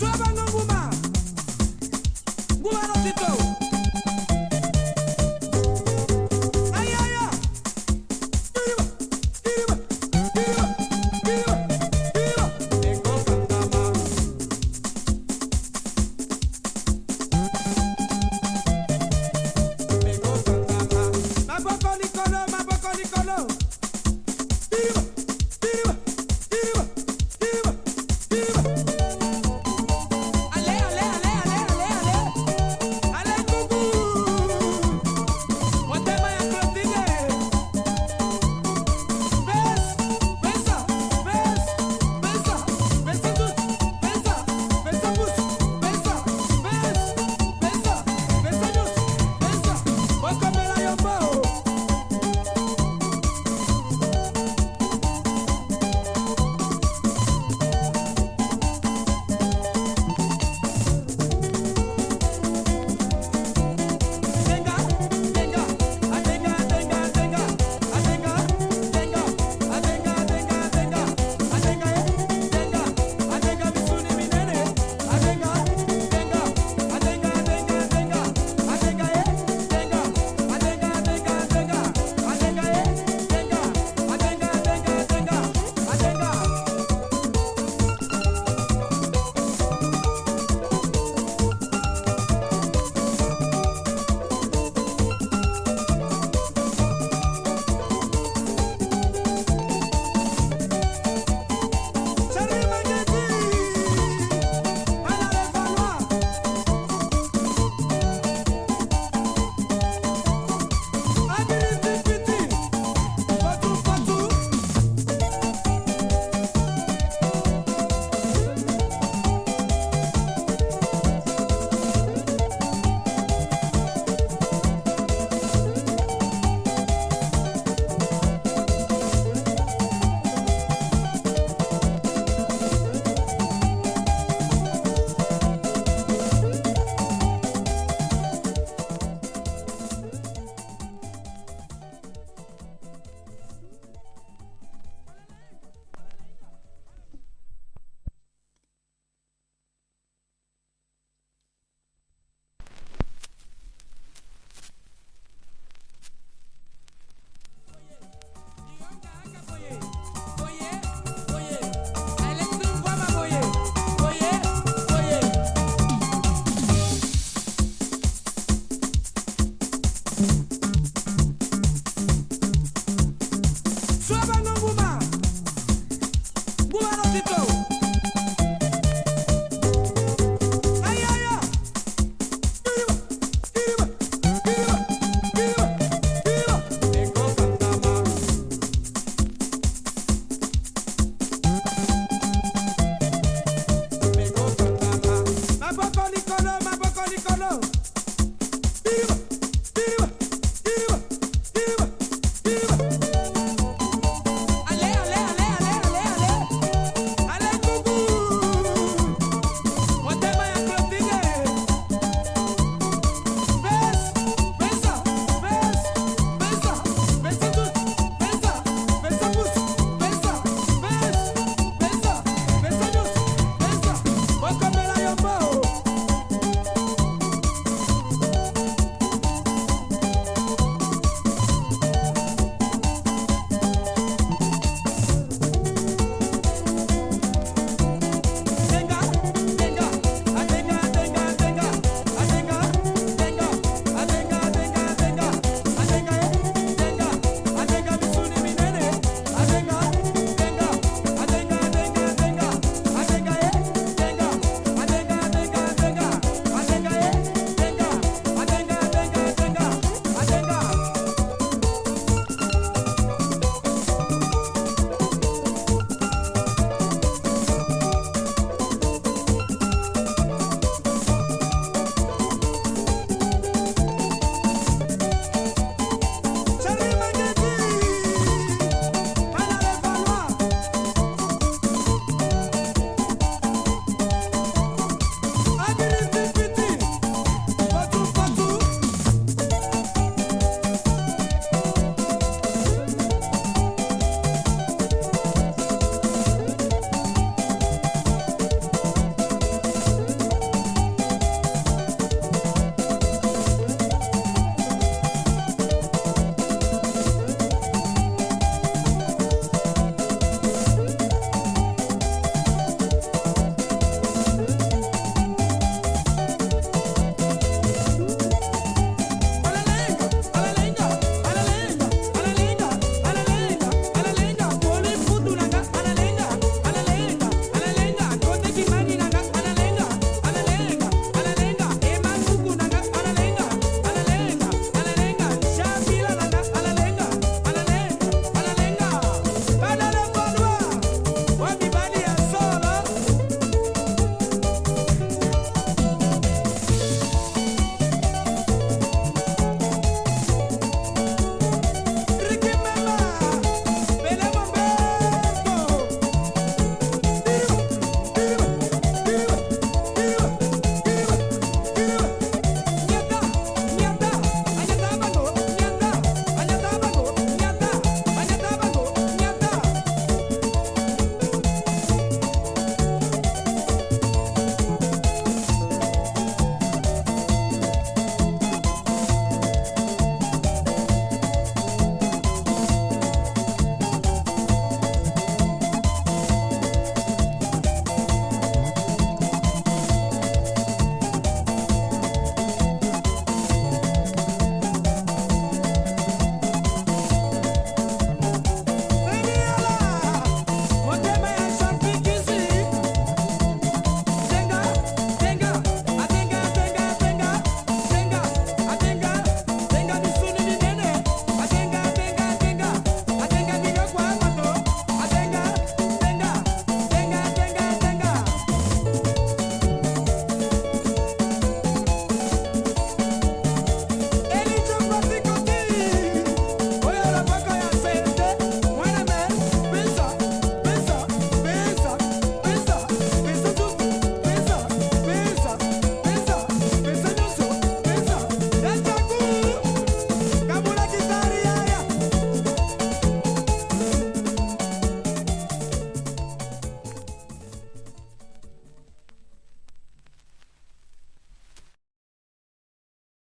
Sabana.